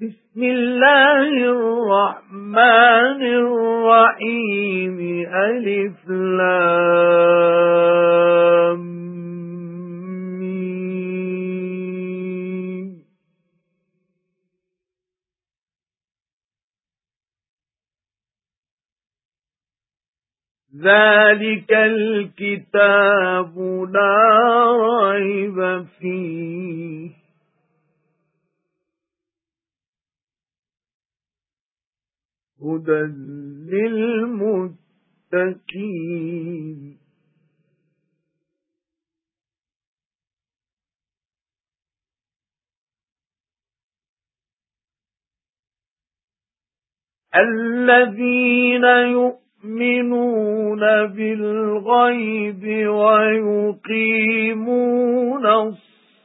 بسم الله الرحمن الرحيم. ألف لام مين ذلك الكتاب هُدًى لِلْمُتَّقِينَ. الَّذِينَ يُؤْمِنُونَ بِالْغَيْبِ وَيُقِيمُونَ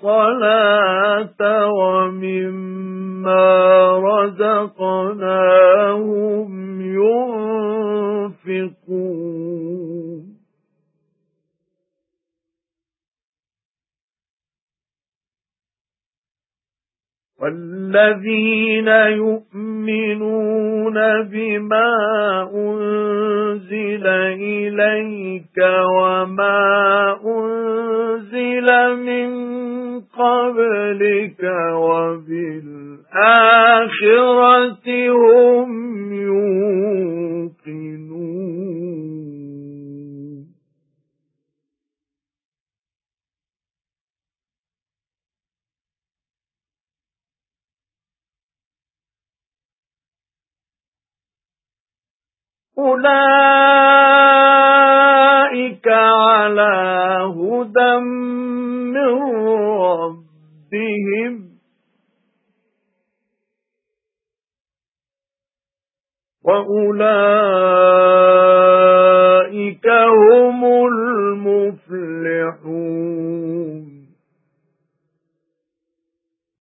الصَّلَاةَ وَمِمَّا رَزَقْنَاهُمْ يُنْفِقُونَ. وَالَّذِينَ يُؤْمِنُونَ بِمَا أُنْزِلَ إِلَيْكَ وَمَا أُنْزِلَ مِنْ قَبْلِكَ وَبِالْآخِرَةِ هُمْ يُوقِنُونَ. أُولَئِكَ عَلَى هُدًى وَأُولَئِكَ